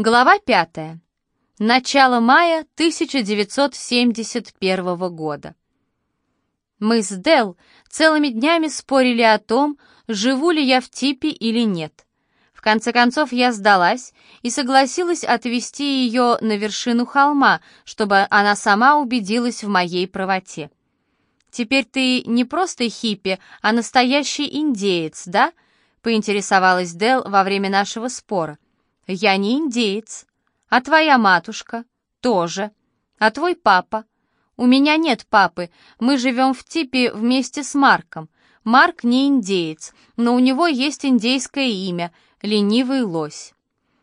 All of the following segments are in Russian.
Глава пятая. Начало мая 1971 года. Мы с Дел целыми днями спорили о том, живу ли я в типе или нет. В конце концов я сдалась и согласилась отвезти ее на вершину холма, чтобы она сама убедилась в моей правоте. «Теперь ты не просто хиппи, а настоящий индеец, да?» — поинтересовалась Дел во время нашего спора. «Я не индеец. А твоя матушка? Тоже. А твой папа? У меня нет папы. Мы живем в типе вместе с Марком. Марк не индеец, но у него есть индейское имя — ленивый лось.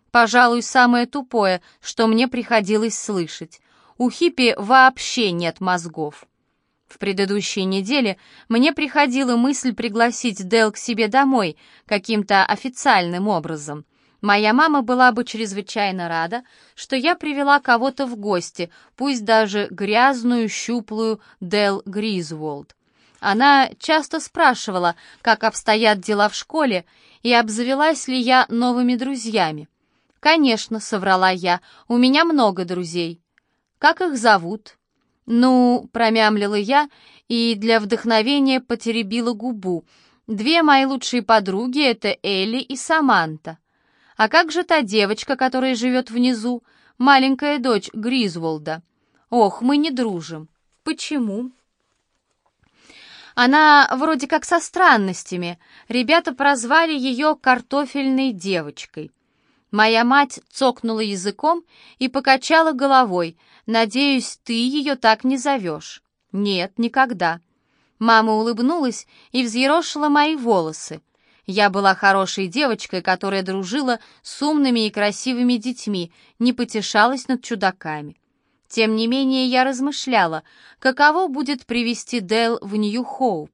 Пожалуй, самое тупое, что мне приходилось слышать. У хиппи вообще нет мозгов. В предыдущей неделе мне приходила мысль пригласить Дел к себе домой каким-то официальным образом — Моя мама была бы чрезвычайно рада, что я привела кого-то в гости, пусть даже грязную, щуплую Дел Гризволд. Она часто спрашивала, как обстоят дела в школе, и обзавелась ли я новыми друзьями. «Конечно», — соврала я, — «у меня много друзей». «Как их зовут?» «Ну», — промямлила я и для вдохновения потеребила губу. «Две мои лучшие подруги — это Элли и Саманта». А как же та девочка, которая живет внизу, маленькая дочь Гризволда? Ох, мы не дружим. Почему? Она вроде как со странностями. Ребята прозвали ее картофельной девочкой. Моя мать цокнула языком и покачала головой. «Надеюсь, ты ее так не зовешь». «Нет, никогда». Мама улыбнулась и взъерошила мои волосы. Я была хорошей девочкой, которая дружила с умными и красивыми детьми, не потешалась над чудаками. Тем не менее, я размышляла, каково будет привести Дэл в Нью-Хоуп.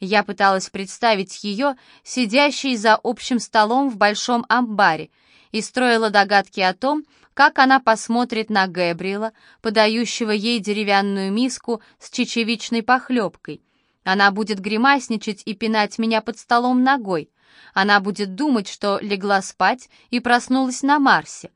Я пыталась представить ее, сидящей за общим столом в большом амбаре, и строила догадки о том, как она посмотрит на Гэбриэла, подающего ей деревянную миску с чечевичной похлебкой, она будет гримасничать и пинать меня под столом ногой. Она будет думать, что легла спать и проснулась на Марсе.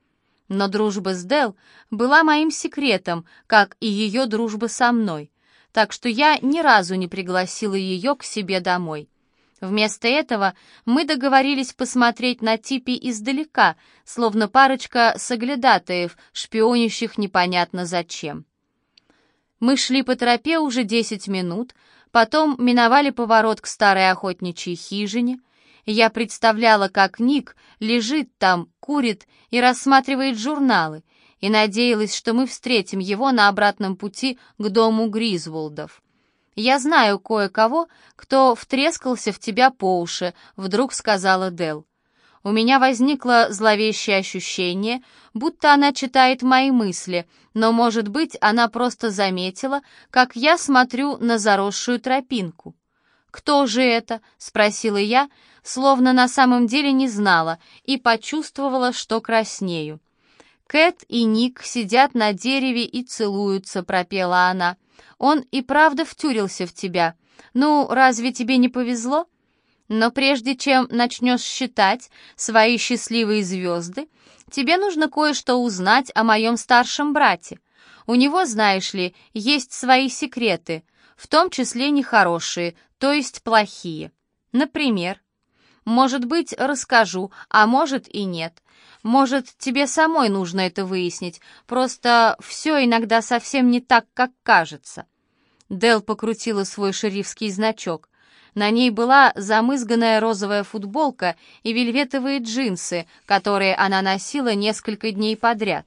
Но дружба с Дел была моим секретом, как и ее дружба со мной. Так что я ни разу не пригласила ее к себе домой. Вместо этого мы договорились посмотреть на Типи издалека, словно парочка соглядатаев, шпионящих непонятно зачем. Мы шли по тропе уже десять минут, Потом миновали поворот к старой охотничьей хижине. Я представляла, как Ник лежит там, курит и рассматривает журналы, и надеялась, что мы встретим его на обратном пути к дому Гризволдов. «Я знаю кое-кого, кто втрескался в тебя по уши», — вдруг сказала Дел. У меня возникло зловещее ощущение, будто она читает мои мысли, но, может быть, она просто заметила, как я смотрю на заросшую тропинку. «Кто же это?» — спросила я, словно на самом деле не знала, и почувствовала, что краснею. «Кэт и Ник сидят на дереве и целуются», — пропела она. «Он и правда втюрился в тебя. Ну, разве тебе не повезло?» Но прежде чем начнешь считать свои счастливые звезды, тебе нужно кое-что узнать о моем старшем брате. У него, знаешь ли, есть свои секреты, в том числе нехорошие, то есть плохие. Например, может быть, расскажу, а может и нет. Может, тебе самой нужно это выяснить, просто все иногда совсем не так, как кажется. Дел покрутила свой шерифский значок. На ней была замызганная розовая футболка и вельветовые джинсы, которые она носила несколько дней подряд.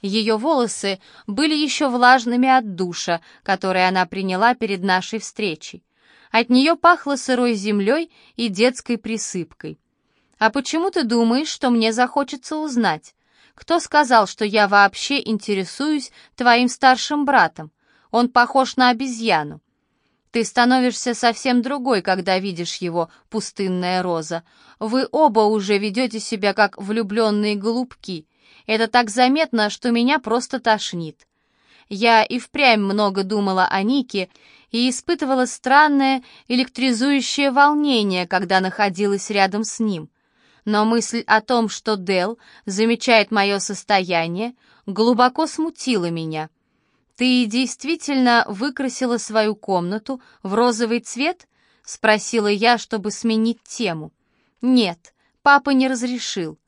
Ее волосы были еще влажными от душа, который она приняла перед нашей встречей. От нее пахло сырой землей и детской присыпкой. «А почему ты думаешь, что мне захочется узнать? Кто сказал, что я вообще интересуюсь твоим старшим братом? Он похож на обезьяну. Ты становишься совсем другой, когда видишь его, пустынная роза. Вы оба уже ведете себя как влюбленные голубки. Это так заметно, что меня просто тошнит. Я и впрямь много думала о Нике и испытывала странное электризующее волнение, когда находилась рядом с ним. но мысль о том, что Дел замечает мое состояние, глубоко смутила меня. «Ты действительно выкрасила свою комнату в розовый цвет?» — спросила я, чтобы сменить тему. «Нет, папа не разрешил».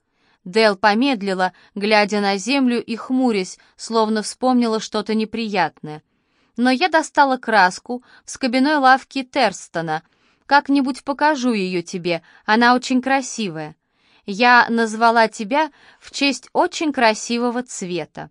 Дел помедлила, глядя на землю и хмурясь, словно вспомнила что-то неприятное. Но я достала краску в скобяной лавке Терстона. Как-нибудь покажу ее тебе, она очень красивая. Я назвала тебя в честь очень красивого цвета.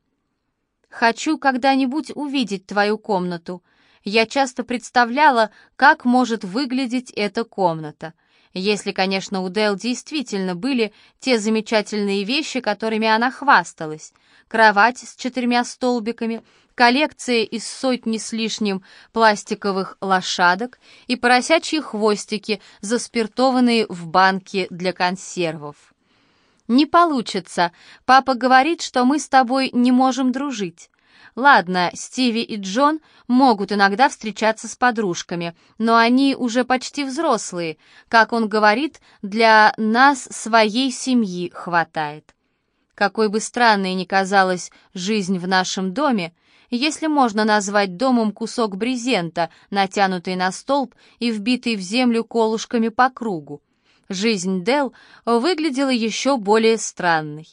Хочу когда-нибудь увидеть твою комнату. Я часто представляла, как может выглядеть эта комната. Если, конечно, у Дэл действительно были те замечательные вещи, которыми она хвасталась. Кровать с четырьмя столбиками, коллекция из сотни с лишним пластиковых лошадок и поросячьи хвостики, заспиртованные в банке для консервов. «Не получится. Папа говорит, что мы с тобой не можем дружить. Ладно, Стиви и Джон могут иногда встречаться с подружками, но они уже почти взрослые. Как он говорит, для нас своей семьи хватает. Какой бы странной ни казалась жизнь в нашем доме, если можно назвать домом кусок брезента, натянутый на столб и вбитый в землю колышками по кругу, Жизнь Дел выглядела еще более странной.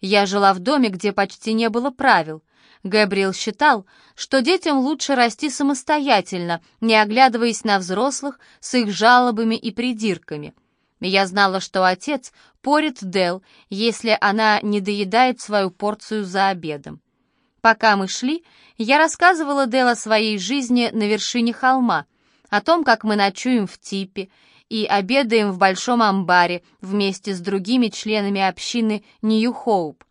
Я жила в доме, где почти не было правил. Габриэл считал, что детям лучше расти самостоятельно, не оглядываясь на взрослых с их жалобами и придирками. Я знала, что отец порит Дел, если она не доедает свою порцию за обедом. Пока мы шли, я рассказывала Дел о своей жизни на вершине холма, о том, как мы ночуем в типе, и обедаем в большом амбаре вместе с другими членами общины Нью-Хоуп.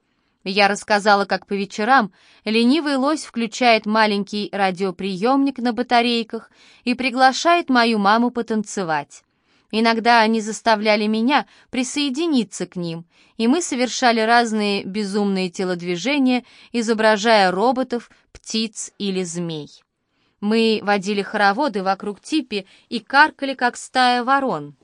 Я рассказала, как по вечерам ленивый лось включает маленький радиоприемник на батарейках и приглашает мою маму потанцевать. Иногда они заставляли меня присоединиться к ним, и мы совершали разные безумные телодвижения, изображая роботов, птиц или змей. Мы водили хороводы вокруг типи и каркали, как стая ворон.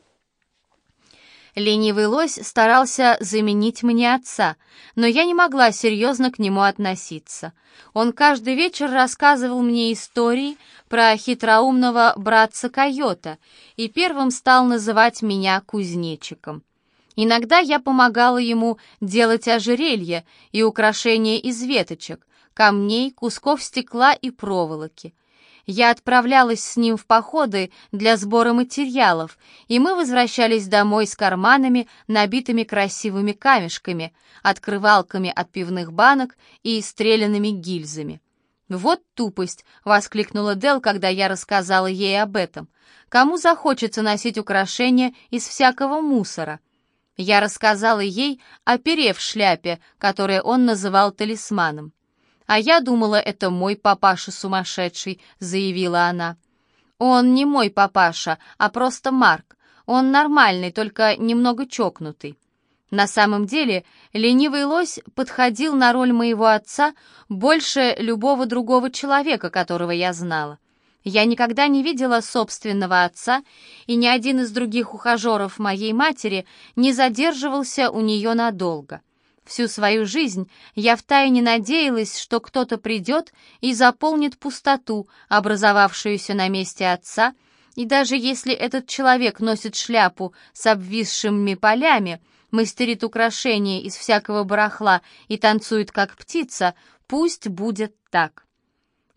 Ленивый лось старался заменить мне отца, но я не могла серьезно к нему относиться. Он каждый вечер рассказывал мне истории про хитроумного братца Койота и первым стал называть меня кузнечиком. Иногда я помогала ему делать ожерелья и украшения из веточек, камней, кусков стекла и проволоки. Я отправлялась с ним в походы для сбора материалов, и мы возвращались домой с карманами, набитыми красивыми камешками, открывалками от пивных банок и стрелянными гильзами. «Вот тупость!» — воскликнула Дел, когда я рассказала ей об этом. «Кому захочется носить украшения из всякого мусора?» Я рассказала ей о пере шляпе, которое он называл талисманом. «А я думала, это мой папаша сумасшедший», — заявила она. «Он не мой папаша, а просто Марк. Он нормальный, только немного чокнутый». На самом деле, ленивый лось подходил на роль моего отца больше любого другого человека, которого я знала. Я никогда не видела собственного отца, и ни один из других ухажеров моей матери не задерживался у нее надолго. Всю свою жизнь я втайне надеялась, что кто-то придет и заполнит пустоту, образовавшуюся на месте отца, и даже если этот человек носит шляпу с обвисшими полями, мастерит украшения из всякого барахла и танцует как птица, пусть будет так.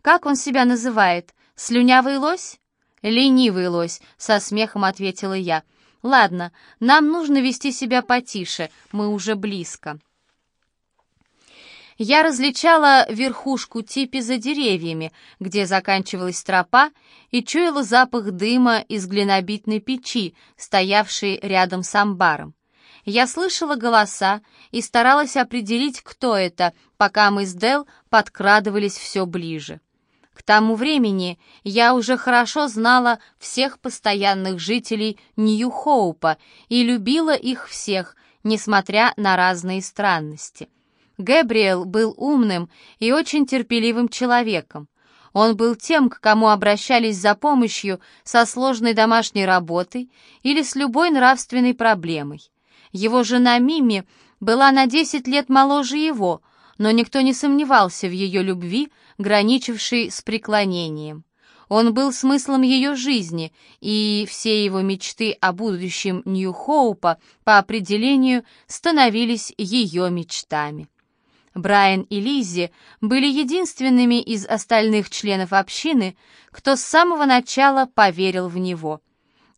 Как он себя называет? Слюнявый лось? Ленивый лось, со смехом ответила я. Ладно, нам нужно вести себя потише, мы уже близко. Я различала верхушку типи за деревьями, где заканчивалась тропа, и чуяла запах дыма из глинобитной печи, стоявшей рядом с амбаром. Я слышала голоса и старалась определить, кто это, пока мы с Дел подкрадывались все ближе. К тому времени я уже хорошо знала всех постоянных жителей Нью-Хоупа и любила их всех, несмотря на разные странности. Гэбриэл был умным и очень терпеливым человеком. Он был тем, к кому обращались за помощью со сложной домашней работой или с любой нравственной проблемой. Его жена Мими была на 10 лет моложе его, но никто не сомневался в ее любви, граничившей с преклонением. Он был смыслом ее жизни, и все его мечты о будущем Нью-Хоупа по определению становились ее мечтами. Брайан и Лиззи были единственными из остальных членов общины, кто с самого начала поверил в него.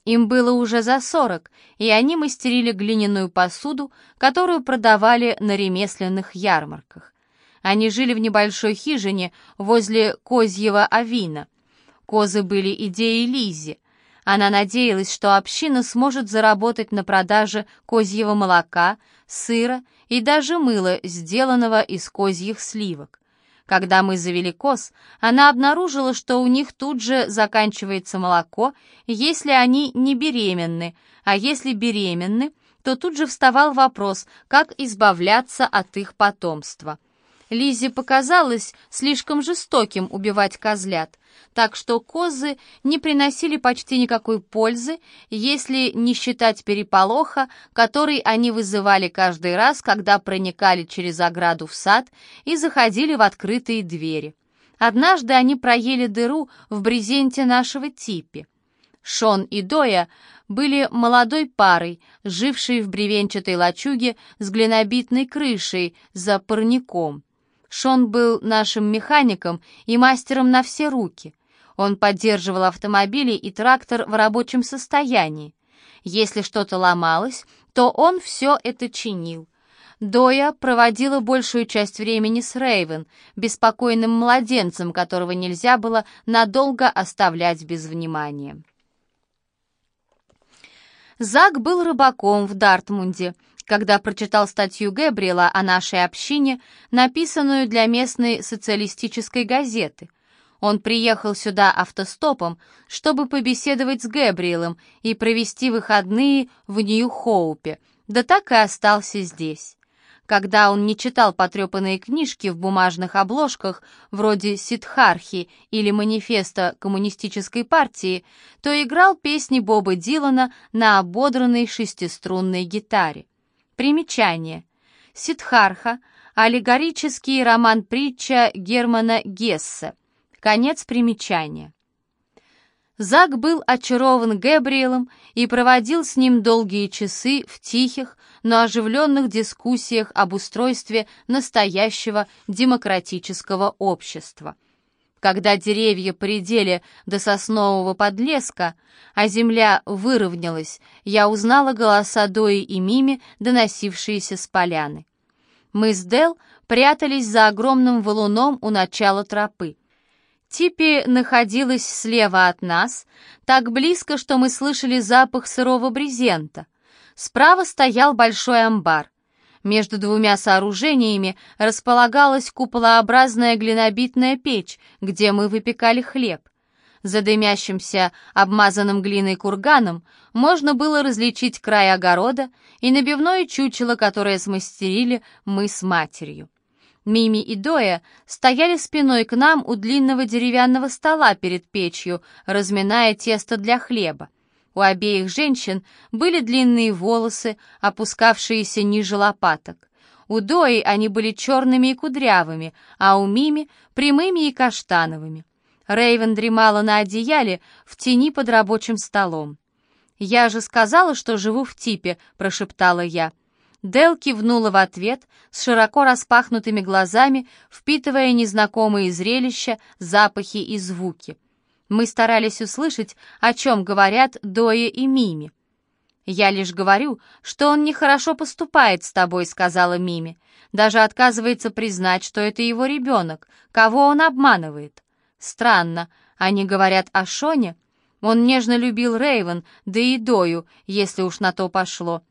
Им было уже за сорок, и они мастерили глиняную посуду, которую продавали на ремесленных ярмарках. Они жили в небольшой хижине возле козьего авина. Козы были идеей Лизи. Она надеялась, что община сможет заработать на продаже козьего молока, сыра и даже мыла, сделанного из козьих сливок. Когда мы завели коз, она обнаружила, что у них тут же заканчивается молоко, если они не беременны, а если беременны, то тут же вставал вопрос, как избавляться от их потомства. Лизе показалось слишком жестоким убивать козлят, так что козы не приносили почти никакой пользы, если не считать переполоха, который они вызывали каждый раз, когда проникали через ограду в сад и заходили в открытые двери. Однажды они проели дыру в брезенте нашего типи. Шон и Доя были молодой парой, жившей в бревенчатой лачуге с глинобитной крышей за парником. Шон был нашим механиком и мастером на все руки. Он поддерживал автомобили и трактор в рабочем состоянии. Если что-то ломалось, то он все это чинил. Доя проводила большую часть времени с Рейвен, беспокойным младенцем, которого нельзя было надолго оставлять без внимания. Зак был рыбаком в Дартмунде, когда прочитал статью Гэбриэла о нашей общине, написанную для местной социалистической газеты. Он приехал сюда автостопом, чтобы побеседовать с Гэбриэлом и провести выходные в Нью-Хоупе, да так и остался здесь. Когда он не читал потрепанные книжки в бумажных обложках, вроде «Сидхархи» или «Манифеста коммунистической партии», то играл песни Боба Дилана на ободранной шестиструнной гитаре. Примечание. Сидхарха – аллегорический роман-притча Германа Гессе. Конец примечания. Зак был очарован Гэбриэлом и проводил с ним долгие часы в тихих, но оживленных дискуссиях об устройстве настоящего демократического общества когда деревья поредели до соснового подлеска, а земля выровнялась, я узнала голоса Дои и Мими, доносившиеся с поляны. Мы с Дел прятались за огромным валуном у начала тропы. Типи находилась слева от нас, так близко, что мы слышали запах сырого брезента. Справа стоял большой амбар. Между двумя сооружениями располагалась куполообразная глинобитная печь, где мы выпекали хлеб. За дымящимся, обмазанным глиной курганом можно было различить край огорода и набивное чучело, которое смастерили мы с матерью. Мими и Доя стояли спиной к нам у длинного деревянного стола перед печью, разминая тесто для хлеба. У обеих женщин были длинные волосы, опускавшиеся ниже лопаток. У Дои они были черными и кудрявыми, а у Мими — прямыми и каштановыми. Рейвен дремала на одеяле в тени под рабочим столом. «Я же сказала, что живу в типе», — прошептала я. Дел кивнула в ответ с широко распахнутыми глазами, впитывая незнакомые зрелища, запахи и звуки. Мы старались услышать, о чем говорят Доя и Мими. «Я лишь говорю, что он нехорошо поступает с тобой», — сказала Мими. «Даже отказывается признать, что это его ребенок. Кого он обманывает?» «Странно. Они говорят о Шоне?» Он нежно любил Рейвен, да и Дою, если уж на то пошло.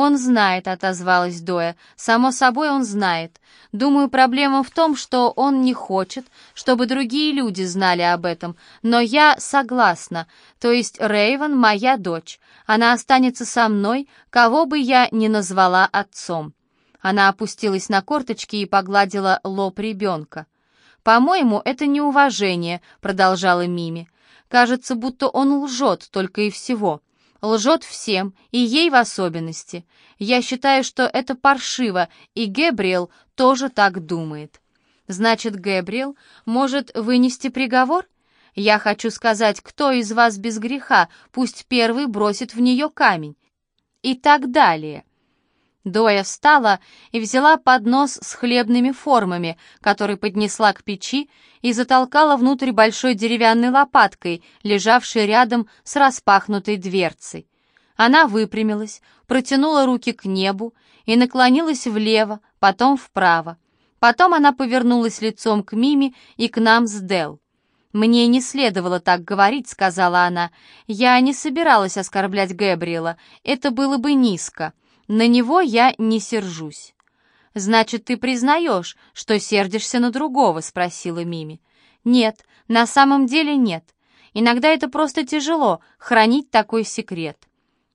«Он знает», — отозвалась Доя. «Само собой он знает. Думаю, проблема в том, что он не хочет, чтобы другие люди знали об этом. Но я согласна. То есть Рейвен моя дочь. Она останется со мной, кого бы я ни назвала отцом». Она опустилась на корточки и погладила лоб ребенка. «По-моему, это неуважение», — продолжала Мими. «Кажется, будто он лжет только и всего». Лжет всем, и ей в особенности. Я считаю, что это паршиво, и Гэбриэл тоже так думает. Значит, Гэбриэл может вынести приговор? Я хочу сказать, кто из вас без греха, пусть первый бросит в нее камень. И так далее. Доя встала и взяла поднос с хлебными формами, который поднесла к печи и затолкала внутрь большой деревянной лопаткой, лежавшей рядом с распахнутой дверцей. Она выпрямилась, протянула руки к небу и наклонилась влево, потом вправо. Потом она повернулась лицом к Мими и к нам с Дел. «Мне не следовало так говорить», — сказала она. «Я не собиралась оскорблять Гэбриэла. Это было бы низко. На него я не сержусь». «Значит, ты признаешь, что сердишься на другого?» — спросила Мими. «Нет, на самом деле нет. Иногда это просто тяжело — хранить такой секрет».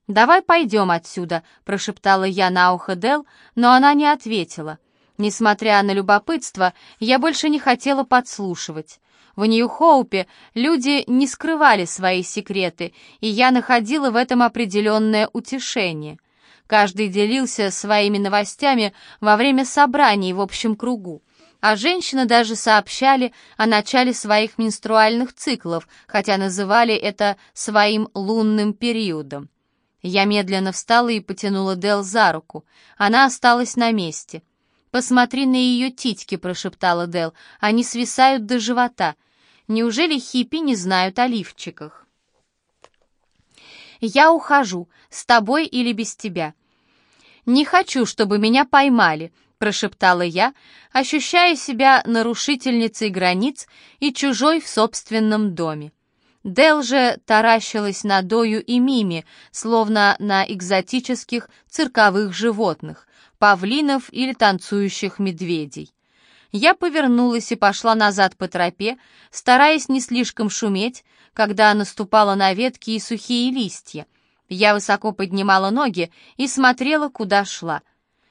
«Давай пойдем отсюда», — прошептала я на ухо Дел, но она не ответила. Несмотря на любопытство, я больше не хотела подслушивать. В Нью-Хоупе люди не скрывали свои секреты, и я находила в этом определенное утешение. Каждый делился своими новостями во время собраний в общем кругу. А женщины даже сообщали о начале своих менструальных циклов, хотя называли это своим лунным периодом. Я медленно встала и потянула Дел за руку. Она осталась на месте. «Посмотри на ее титьки», — прошептала Дел. «Они свисают до живота. Неужели хиппи не знают о лифчиках?» «Я ухожу, с тобой или без тебя». «Не хочу, чтобы меня поймали», — прошептала я, ощущая себя нарушительницей границ и чужой в собственном доме. Дел же таращилась на Дою и Мими, словно на экзотических цирковых животных, павлинов или танцующих медведей. Я повернулась и пошла назад по тропе, стараясь не слишком шуметь, когда наступала на ветки и сухие листья. Я высоко поднимала ноги и смотрела, куда шла.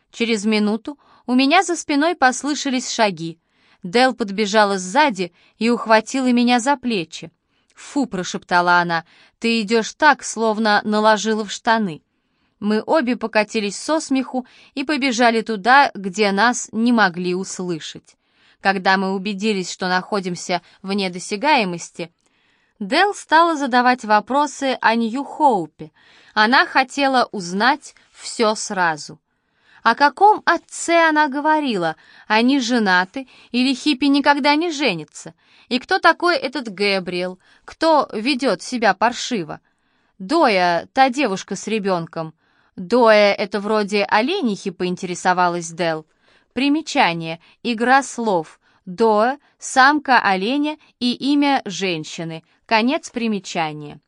Через минуту у меня за спиной послышались шаги. Дел подбежала сзади и ухватила меня за плечи. «Фу!» — прошептала она. «Ты идешь так, словно наложила в штаны». Мы обе покатились со смеху и побежали туда, где нас не могли услышать. Когда мы убедились, что находимся вне досягаемости, Дел стала задавать вопросы о Нью-Хоупе. Она хотела узнать все сразу. О каком отце она говорила? Они женаты или хиппи никогда не женится? И кто такой этот Гэбриэл? Кто ведет себя паршиво? Доя, та девушка с ребенком. Доя — это вроде оленихи, поинтересовалась Дел. Примечание. Игра слов. Доа — самка оленя и имя женщины. Конец примечания.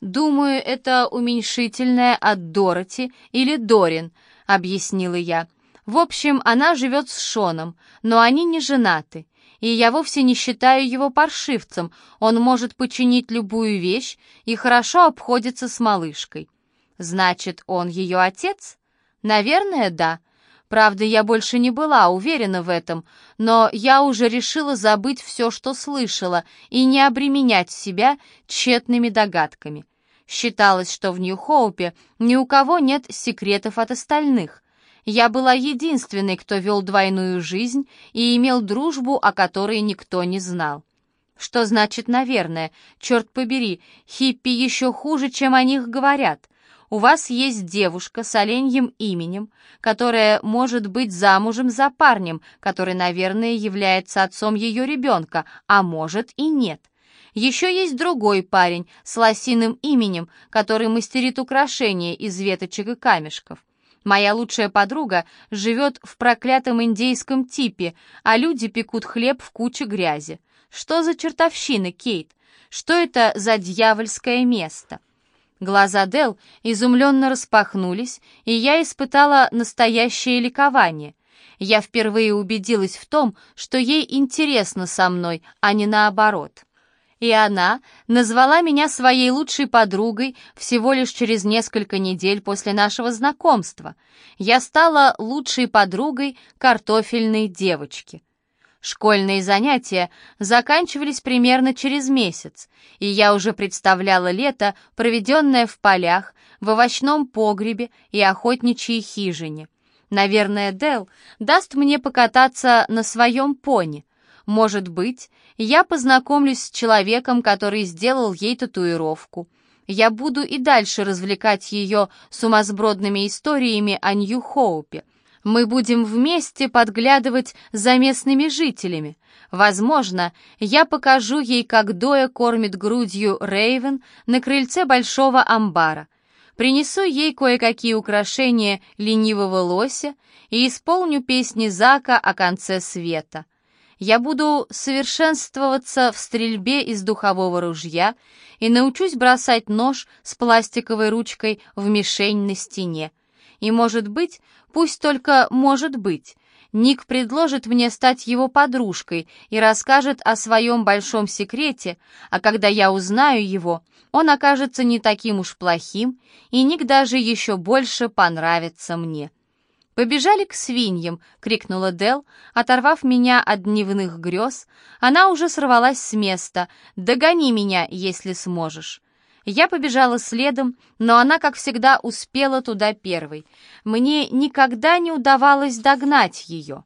«Думаю, это уменьшительное от Дороти или Дорин», — объяснила я. «В общем, она живет с Шоном, но они не женаты. И я вовсе не считаю его паршивцем. Он может починить любую вещь и хорошо обходится с малышкой. Значит, он ее отец? Наверное, да. Правда, я больше не была уверена в этом, но я уже решила забыть все, что слышала, и не обременять себя тщетными догадками. Считалось, что в Нью-Хоупе ни у кого нет секретов от остальных. Я была единственной, кто вел двойную жизнь и имел дружбу, о которой никто не знал. Что значит «наверное»? Черт побери, хиппи еще хуже, чем о них говорят. У вас есть девушка с оленьим именем, которая может быть замужем за парнем, который, наверное, является отцом ее ребенка, а может и нет. Еще есть другой парень с лосиным именем, который мастерит украшения из веточек и камешков. Моя лучшая подруга живет в проклятом индейском типе, а люди пекут хлеб в куче грязи. Что за чертовщина, Кейт? Что это за дьявольское место?» Глаза Дел изумленно распахнулись, и я испытала настоящее ликование. Я впервые убедилась в том, что ей интересно со мной, а не наоборот. И она назвала меня своей лучшей подругой всего лишь через несколько недель после нашего знакомства. Я стала лучшей подругой картофельной девочки. Школьные занятия заканчивались примерно через месяц, и я уже представляла лето, проведенное в полях, в овощном погребе и охотничьей хижине. Наверное, Дел даст мне покататься на своем пони. Может быть, я познакомлюсь с человеком, который сделал ей татуировку. Я буду и дальше развлекать ее сумасбродными историями о Нью-Хоупе, мы будем вместе подглядывать за местными жителями. Возможно, я покажу ей, как Доя кормит грудью Рейвен на крыльце большого амбара. Принесу ей кое-какие украшения ленивого лося и исполню песни Зака о конце света. Я буду совершенствоваться в стрельбе из духового ружья и научусь бросать нож с пластиковой ручкой в мишень на стене. И, может быть, пусть только может быть, Ник предложит мне стать его подружкой и расскажет о своем большом секрете, а когда я узнаю его, он окажется не таким уж плохим, и Ник даже еще больше понравится мне. «Побежали к свиньям!» — крикнула Дел, оторвав меня от дневных грез. Она уже сорвалась с места. «Догони меня, если сможешь!» Я побежала следом, но она, как всегда, успела туда первой. Мне никогда не удавалось догнать ее.